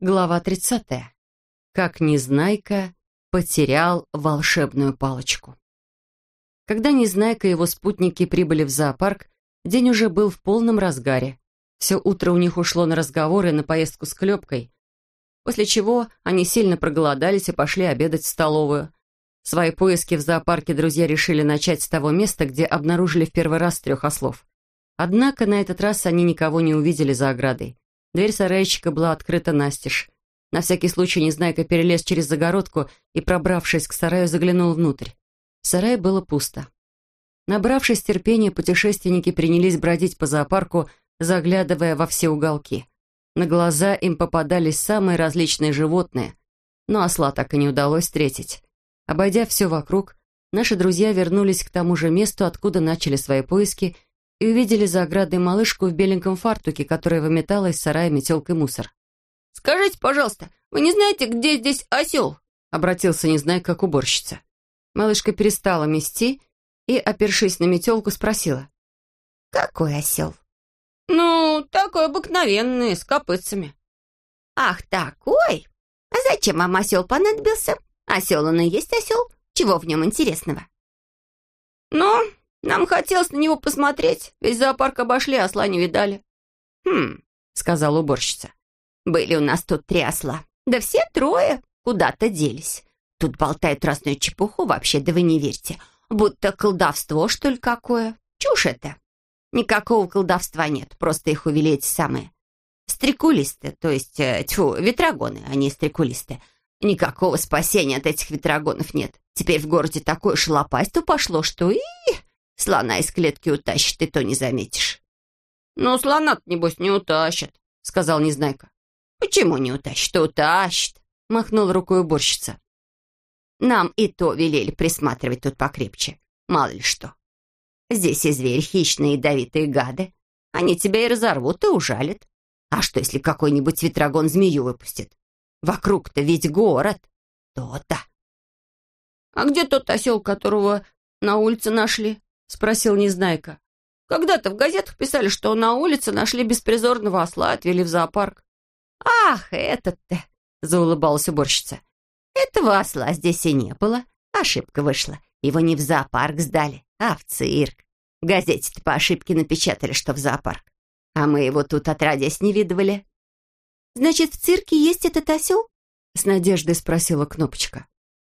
Глава 30. Как Незнайка потерял волшебную палочку. Когда Незнайка и его спутники прибыли в зоопарк, день уже был в полном разгаре. Все утро у них ушло на разговоры на поездку с Клепкой, после чего они сильно проголодались и пошли обедать в столовую. Свои поиски в зоопарке друзья решили начать с того места, где обнаружили в первый раз трех ослов. Однако на этот раз они никого не увидели за оградой. Дверь сарайчика была открыта настежь. На всякий случай Незнайка перелез через загородку и, пробравшись к сараю, заглянул внутрь. В сарае было пусто. Набравшись терпения, путешественники принялись бродить по зоопарку, заглядывая во все уголки. На глаза им попадались самые различные животные, но осла так и не удалось встретить. Обойдя все вокруг, наши друзья вернулись к тому же месту, откуда начали свои поиски, и увидели за оградой малышку в беленьком фартуке, которая выметала из сарая метелкой мусор. «Скажите, пожалуйста, вы не знаете, где здесь осел?» обратился не зная, как уборщица. Малышка перестала мести и, опершись на метелку, спросила. «Какой осел?» «Ну, такой обыкновенный, с копытцами». «Ах, такой? А зачем вам осел понадобился? Осел он и есть осел. Чего в нем интересного?» «Ну, нам хотелось на него посмотреть. Весь зоопарк обошли, осла не видали». «Хм», — сказала уборщица. «Были у нас тут три осла. Да все трое куда-то делись. Тут болтают разную чепуху вообще, да вы не верьте. Будто колдовство, что ли, какое. Чушь это. Никакого колдовства нет, просто их увели эти самые. Стрекулисты, то есть, э, тьфу, ветрогоны, а не стрекулисты. Никакого спасения от этих ветрогонов нет. Теперь в городе такое шалопайство пошло, что и Слона из клетки утащит, и то не заметишь. «Ну, слона небось, не утащит», — сказал Незнайка. «Почему не утащит? Утащит», — махнул рукой уборщица. «Нам и то велели присматривать тут покрепче. Мало ли что. Здесь и зверь, хищные ядовитые гады. Они тебя и разорвут, и ужалят. А что, если какой-нибудь ветрогон змею выпустит? Вокруг-то ведь город. То-то». «А где тот осел, которого на улице нашли?» — спросил Незнайка. «Когда-то в газетах писали, что на улице нашли беспризорного осла отвели в зоопарк». «Ах, этот-то!» — заулыбалась уборщица. «Этого осла здесь и не было. Ошибка вышла. Его не в зоопарк сдали, а в цирк. В газете-то по ошибке напечатали, что в зоопарк. А мы его тут отродясь не видывали». «Значит, в цирке есть этот осел?» — с надеждой спросила Кнопочка.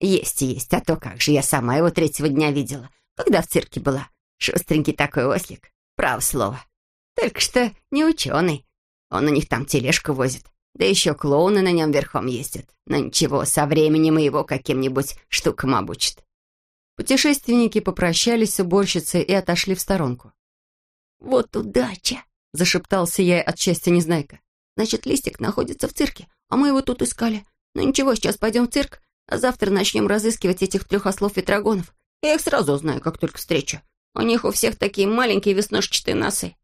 «Есть и есть, а то как же, я сама его третьего дня видела когда в цирке была. Шустренький такой ослик, право слово. Только что не ученый. Он у них там тележку возит. Да еще клоуны на нем верхом ездят. Но ничего, со временем и его каким-нибудь штукам обучат. Путешественники попрощались с уборщицей и отошли в сторонку. «Вот удача!» — зашептался я от счастья Незнайка. «Значит, листик находится в цирке, а мы его тут искали. Ну ничего, сейчас пойдем в цирк, а завтра начнем разыскивать этих трех ослов-ветрогонов. Я их сразу узнаю, как только встречу. У них у всех такие маленькие веснушчатые носы».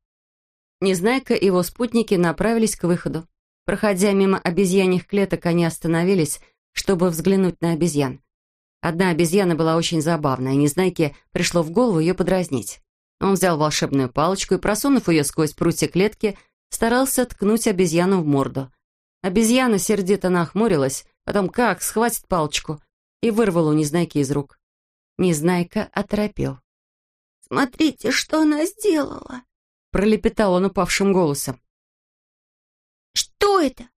Незнайка и его спутники направились к выходу. Проходя мимо обезьяньих клеток, они остановились, чтобы взглянуть на обезьян. Одна обезьяна была очень забавная, и Незнайке пришло в голову ее подразнить. Он взял волшебную палочку и, просунув ее сквозь прутья клетки, старался ткнуть обезьяну в морду. Обезьяна сердито нахмурилась, потом как схватит палочку и вырвала у Незнайки из рук. Незнайка оторопел. «Смотрите, что она сделала!» Пролепетал он упавшим голосом. «Что это?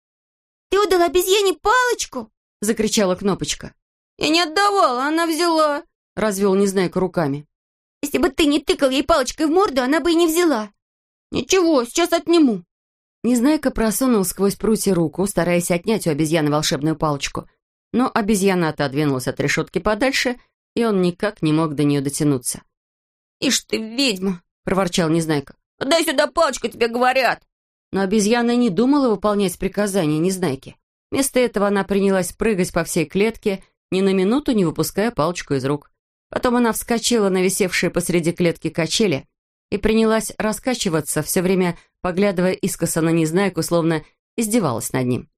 Ты удал обезьяне палочку?» Закричала Кнопочка. «Я не отдавала, она взяла!» Развел Незнайка руками. «Если бы ты не тыкал ей палочкой в морду, она бы и не взяла!» «Ничего, сейчас отниму!» Незнайка просунул сквозь прутья руку, стараясь отнять у обезьяны волшебную палочку. Но обезьяна отодвинулась от решетки подальше и он никак не мог до нее дотянуться. «Ишь ты, ведьма!» — проворчал Незнайка. «Дай сюда палочку, тебе говорят!» Но обезьяна не думала выполнять приказания Незнайки. Вместо этого она принялась прыгать по всей клетке, ни на минуту не выпуская палочку из рук. Потом она вскочила на висевшие посреди клетки качели и принялась раскачиваться, все время поглядывая искоса на Незнайку, словно издевалась над ним.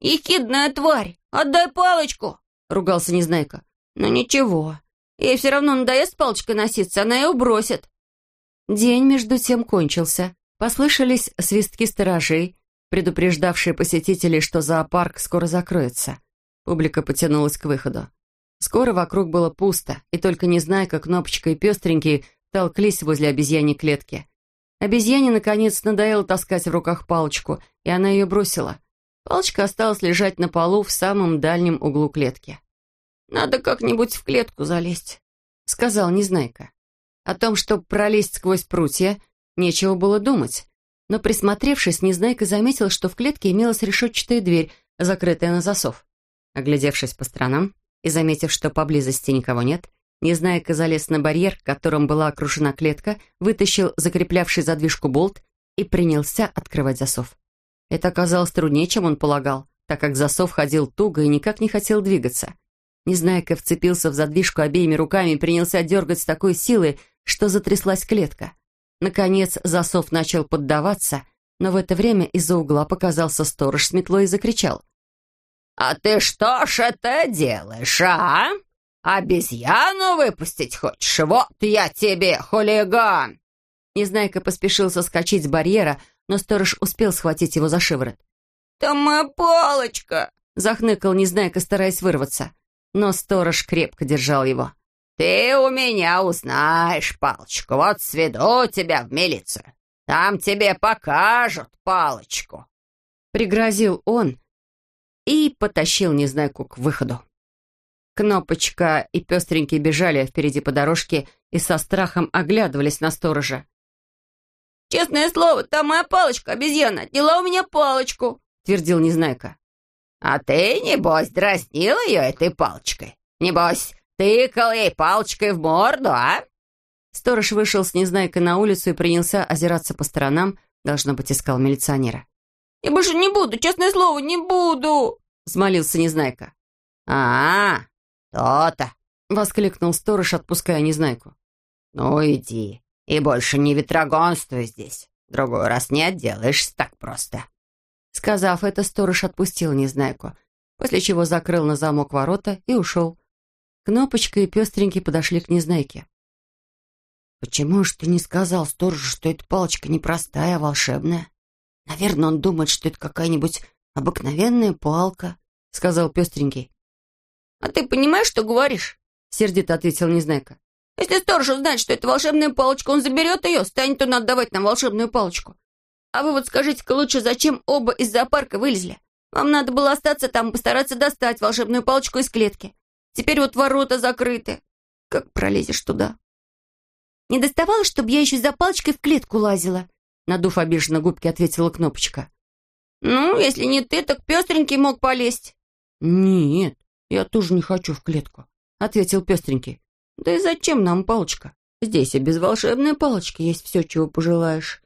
«Ехидная тварь! Отдай палочку!» — ругался Незнайка. Но ничего, ей все равно надоест палочкой носиться, она ее бросит. День между тем кончился. Послышались свистки сторожей. предупреждавшие посетителей, что зоопарк скоро закроется. Публика потянулась к выходу. Скоро вокруг было пусто, и только Незнайка, Кнопочка и Пестренький толклись возле обезьяньей клетки. Обезьяне, наконец, надоело таскать в руках палочку, и она ее бросила. Палочка осталась лежать на полу в самом дальнем углу клетки. «Надо как-нибудь в клетку залезть», — сказал Незнайка. О том, чтобы пролезть сквозь прутья, нечего было думать. Но присмотревшись, Незнайка заметил, что в клетке имелась решетчатая дверь, закрытая на засов. Оглядевшись по сторонам и заметив, что поблизости никого нет, Незнайка залез на барьер, которым была окружена клетка, вытащил закреплявший задвижку болт и принялся открывать засов. Это оказалось труднее, чем он полагал, так как засов ходил туго и никак не хотел двигаться. Незнайка вцепился в задвижку обеими руками и принялся дергать с такой силой, что затряслась клетка. Наконец засов начал поддаваться, но в это время из-за угла показался сторож с метлой и закричал. «А ты что ж это делаешь, а? Обезьяну выпустить хочешь? Вот я тебе, хулиган!» Незнайка поспешил соскочить с барьера, но сторож успел схватить его за шиворот. «Там моя палочка!» — захныкал Незнайка, стараясь вырваться. Но сторож крепко держал его. «Ты у меня узнаешь палочку. Вот сведу тебя в милицию. Там тебе покажут палочку». Пригрозил он и потащил Незнайку к выходу. Кнопочка и пестренький бежали впереди по дорожке и со страхом оглядывались на сторожа. «Честное слово, там моя палочка, обезьяна, отняла у меня палочку», — твердил Незнайка. «А ты, небось, дразнил ее этой палочкой? Небось, Тыкал ей палочкой в морду, а?» Сторож вышел с Незнайкой на улицу и принялся озираться по сторонам, должно быть, искал милиционера. «Я больше не буду, честное слово, не буду!» — взмолился Незнайка. «А, то-то!» — воскликнул сторож, отпуская Незнайку. «Ну, иди, и больше не ветрогонствуй здесь. Другой раз не отделаешься так просто». Сказав это, сторож отпустил Незнайку, после чего закрыл на замок ворота и ушел. Кнопочка и пестренький подошли к Незнайке. «Почему же ты не сказал сторожу, что эта палочка не простая, а волшебная? Наверное, он думает, что это какая-нибудь обыкновенная палка», — сказал пестренький. «А ты понимаешь, что говоришь?» — сердито ответил Незнайка. «Если сторож узнает, что это волшебная палочка, он заберет ее, станет он отдавать нам волшебную палочку. А вы вот скажите-ка лучше, зачем оба из зоопарка вылезли? Вам надо было остаться там и постараться достать волшебную палочку из клетки. Теперь вот ворота закрыты. Как пролезешь туда?» «Не доставало, чтобы я еще за палочкой в клетку лазила?» Надув обиженно губки, ответила Кнопочка. «Ну, если не ты, так пестренький мог полезть». «Нет, я тоже не хочу в клетку», — ответил пестренький. «Да и зачем нам палочка? Здесь и без волшебной палочки есть все, чего пожелаешь.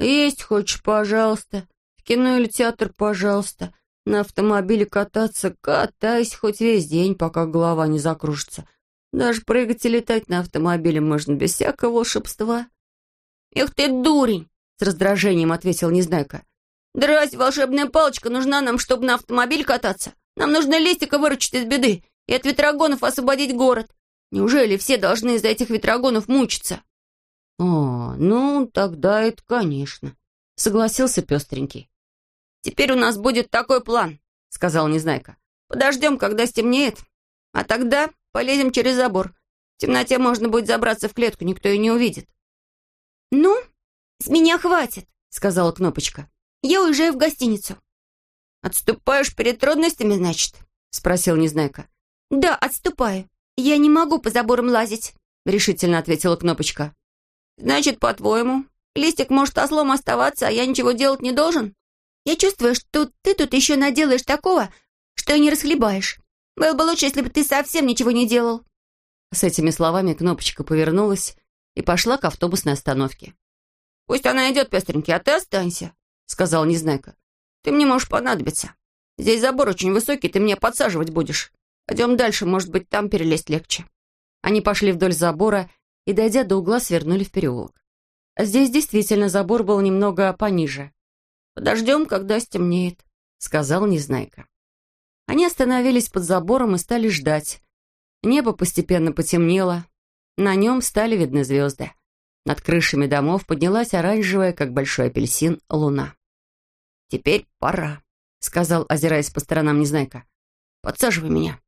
Есть хочешь, пожалуйста. В кино или театр, пожалуйста. На автомобиле кататься, катайся хоть весь день, пока голова не закружится. Даже прыгать и летать на автомобиле можно без всякого волшебства. «Эх ты, дурень!» — с раздражением ответил Незнайка. «Да волшебная палочка нужна нам, чтобы на автомобиле кататься? Нам нужно листика выручить из беды и от ветрогонов освободить город. Неужели все должны из-за этих ветрогонов мучиться?» «О, ну, тогда это конечно», — согласился пестренький. «Теперь у нас будет такой план», — сказал Незнайка. «Подождем, когда стемнеет, а тогда полезем через забор. В темноте можно будет забраться в клетку, никто и не увидит». «Ну, с меня хватит», — сказала Кнопочка. «Я уезжаю в гостиницу». «Отступаешь перед трудностями, значит?» — спросил Незнайка. «Да, отступаю. Я не могу по заборам лазить», — решительно ответила Кнопочка. «Значит, по-твоему, листик может ослом оставаться, а я ничего делать не должен?» Я чувствую, что ты тут еще наделаешь такого, что и не расхлебаешь. Было бы лучше, если бы ты совсем ничего не делал». С этими словами Кнопочка повернулась и пошла к автобусной остановке. «Пусть она идет, пестренький, а ты останься», — сказал Незнайка. «Ты мне можешь понадобиться. Здесь забор очень высокий, ты меня подсаживать будешь. Пойдем дальше, может быть, там перелезть легче». Они пошли вдоль забора и, дойдя до угла, свернули в переулок. Здесь действительно забор был немного пониже. «Подождем, когда стемнеет», — сказал Незнайка. Они остановились под забором и стали ждать. Небо постепенно потемнело. На нем стали видны звезды. Над крышами домов поднялась оранжевая, как большой апельсин, луна. теперь пора», — сказал, озираясь по сторонам Незнайка. «Подсаживай меня».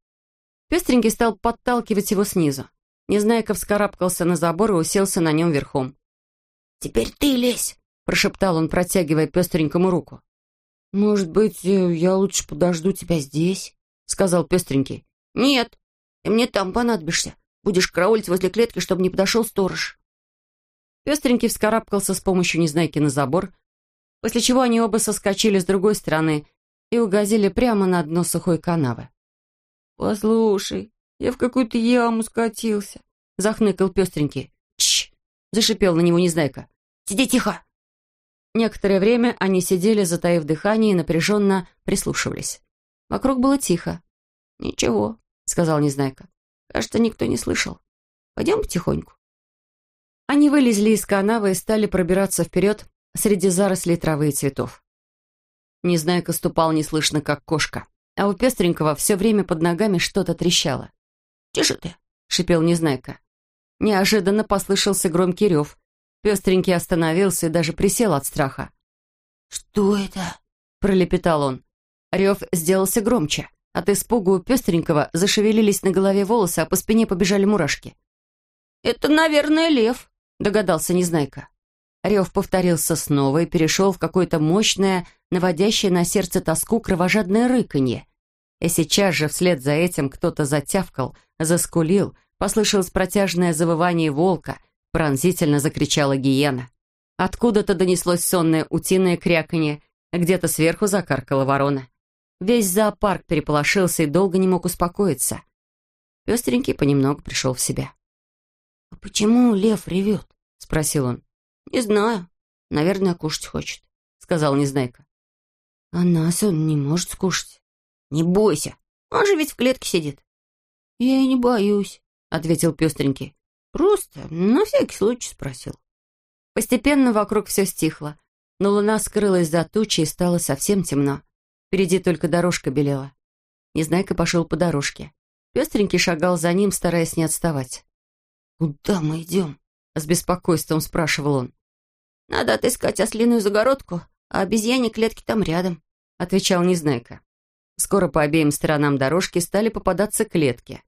Пестренький стал подталкивать его снизу. Незнайка вскарабкался на забор и уселся на нем верхом. «Теперь ты лезь», — прошептал он, протягивая пестренькому руку. «Может быть, э, я лучше подожду тебя здесь?» — сказал пестренький. «Нет, ты мне там понадобишься. Будешь караулить возле клетки, чтобы не подошел сторож». Пестренький вскарабкался с помощью Незнайки на забор, после чего они оба соскочили с другой стороны и угодили прямо на дно сухой канавы. «Послушай, я в какую-то яму скатился», — захныкал пестренький. «Чш!» — зашипел на него Незнайка. «Сиди тихо!» Некоторое время они сидели, затаив дыхание, и напряженно прислушивались. Вокруг было тихо. «Ничего», — сказал Незнайка. «Кажется, никто не слышал. Пойдем потихоньку». Они вылезли из канавы и стали пробираться вперед среди зарослей травы и цветов. Незнайка ступал неслышно, как кошка, а у пестренького все время под ногами что-то трещало. «Тише ты!» — шипел Незнайка. Неожиданно послышался громкий рев. Пестренький остановился и даже присел от страха. «Что это?» — пролепетал он. Рев сделался громче. От испугу у пестренького зашевелились на голове волосы, а по спине побежали мурашки. «Это, наверное, лев», догадался Незнайка. Рев повторился снова и перешел в какое-то мощное, наводящее на сердце тоску кровожадное рыканье. И сейчас же вслед за этим кто-то затявкал, заскулил, послышалось протяжное завывание волка, пронзительно закричала гиена. Откуда-то донеслось сонное утиное кряканье, где-то сверху закаркала ворона. Весь зоопарк переполошился и долго не мог успокоиться. Пестренький понемногу пришел в себя. «А почему лев ревет?» — спросил он. «Не знаю. Наверное, кушать хочет», — сказал Незнайка. «А нас он не может скушать». «Не бойся. Он же ведь в клетке сидит». «Я и не боюсь», — ответил пестренький. «Просто на всякий случай спросил». Постепенно вокруг все стихло, но луна скрылась за тучей и стало совсем темно. Впереди только дорожка белела. Незнайка пошел по дорожке. Пестренький шагал за ним, стараясь не отставать. «Куда мы идем?» — с беспокойством спрашивал он. «Надо отыскать ослиную загородку, а обезьяне клетки там рядом», — отвечал Незнайка. Скоро по обеим сторонам дорожки стали попадаться клетки.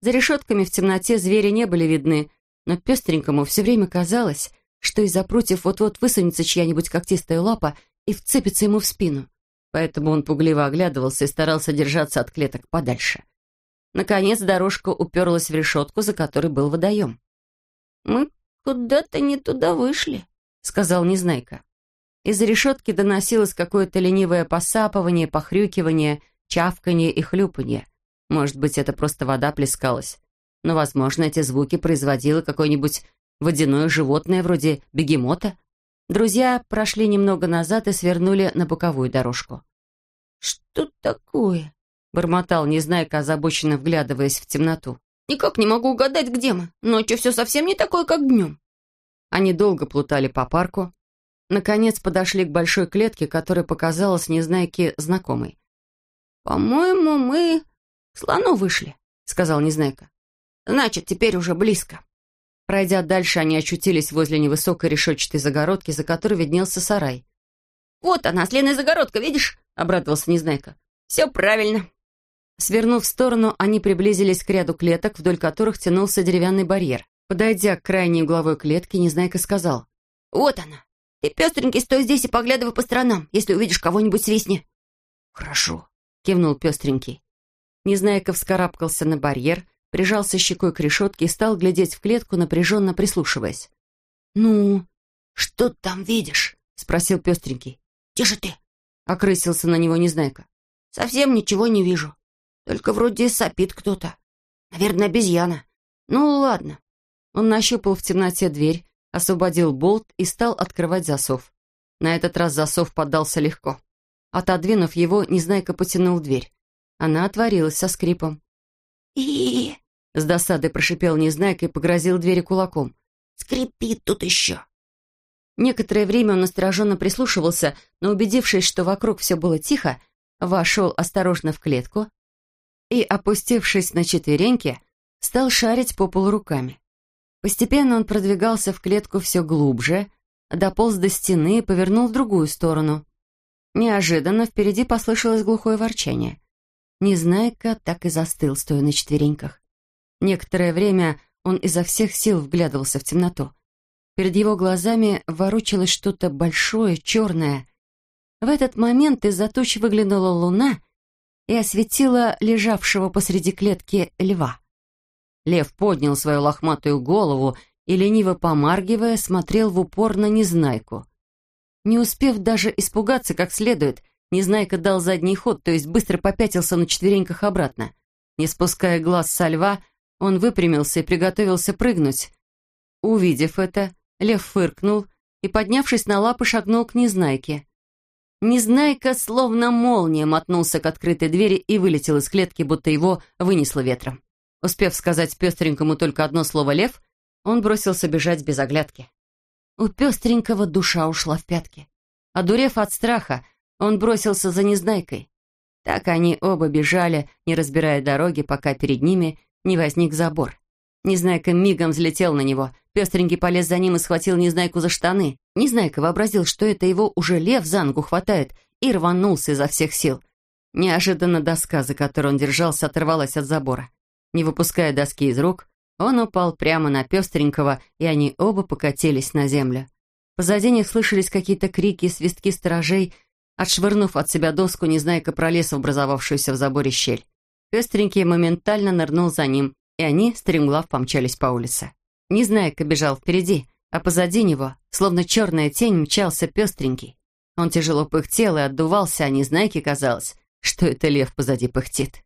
За решетками в темноте звери не были видны, но пестренькому все время казалось, что из-за прутьев вот-вот высунется чья-нибудь когтистая лапа и вцепится ему в спину. Поэтому он пугливо оглядывался и старался держаться от клеток подальше. Наконец дорожка уперлась в решетку, за которой был водоем. «Мы куда-то не туда вышли», — сказал Незнайка. Из-за решетки доносилось какое-то ленивое посапывание, похрюкивание, чавканье и хлюпанье. Может быть, это просто вода плескалась. Но, возможно, эти звуки производило какое-нибудь водяное животное вроде бегемота. Друзья прошли немного назад и свернули на боковую дорожку. «Что такое?» бормотал Незнайка, озабоченно вглядываясь в темноту. «Никак не могу угадать, где мы. Ночью все совсем не такое, как днем». Они долго плутали по парку. Наконец подошли к большой клетке, которая показалась Незнайке знакомой. «По-моему, мы слону вышли», — сказал Незнайка. «Значит, теперь уже близко». Пройдя дальше, они очутились возле невысокой решетчатой загородки, за которой виднелся сарай. «Вот она, ослиная загородка, видишь?» — обрадовался Незнайка. «Все правильно. Свернув в сторону, они приблизились к ряду клеток, вдоль которых тянулся деревянный барьер. Подойдя к крайней угловой клетке, Незнайка сказал. «Вот она. Ты, пестренький, стой здесь и поглядывай по сторонам. Если увидишь кого-нибудь, свистни». «Хорошо», — кивнул пестренький. Незнайка вскарабкался на барьер, прижался щекой к решетке и стал глядеть в клетку, напряженно прислушиваясь. «Ну, что там видишь?» — спросил пестренький. «Тише ты!» — окрысился на него Незнайка. «Совсем ничего не вижу. Только вроде сопит кто-то. Наверное, обезьяна. Ну, ладно. Он нащупал в темноте дверь, освободил болт и стал открывать засов. На этот раз засов поддался легко. Отодвинув его, Незнайка потянул дверь. Она отворилась со скрипом. и С досадой прошипел Незнайка и погрозил двери кулаком. «Скрипит тут еще!» Некоторое время он настороженно прислушивался, но, убедившись, что вокруг все было тихо, вошел осторожно в клетку, и, опустившись на четвереньки, стал шарить по полу руками. Постепенно он продвигался в клетку все глубже, дополз до стены и повернул в другую сторону. Неожиданно впереди послышалось глухое ворчание. Незнайка так и застыл, стоя на четвереньках. Некоторое время он изо всех сил вглядывался в темноту. Перед его глазами ворочалось что-то большое, черное. В этот момент из-за туч выглянула луна и осветила лежавшего посреди клетки льва. Лев поднял свою лохматую голову и, лениво помаргивая, смотрел в упор на Незнайку. Не успев даже испугаться как следует, Незнайка дал задний ход, то есть быстро попятился на четвереньках обратно. Не спуская глаз со льва, он выпрямился и приготовился прыгнуть. Увидев это, лев фыркнул и, поднявшись на лапы, шагнул к Незнайке. Незнайка словно молния мотнулся к открытой двери и вылетел из клетки, будто его вынесло ветром. Успев сказать пестренькому только одно слово «лев», он бросился бежать без оглядки. У пестренького душа ушла в пятки. Одурев от страха, он бросился за Незнайкой. Так они оба бежали, не разбирая дороги, пока перед ними не возник забор. Незнайка мигом взлетел на него. Пестренький полез за ним и схватил Незнайку за штаны. Незнайка вообразил, что это его уже лев за ногу хватает, и рванулся изо всех сил. Неожиданно доска, за которой он держался, оторвалась от забора. Не выпуская доски из рук, он упал прямо на пестренького, и они оба покатились на землю. Позади них слышались какие-то крики и свистки сторожей. Отшвырнув от себя доску, Незнайка пролез в образовавшуюся в заборе щель. Пестренький моментально нырнул за ним, и они, стремглав, помчались по улице. Незнайка бежал впереди, а позади него, словно черная тень, мчался пестренький. Он тяжело пыхтел и отдувался, а Незнайке казалось, что это лев позади пыхтит.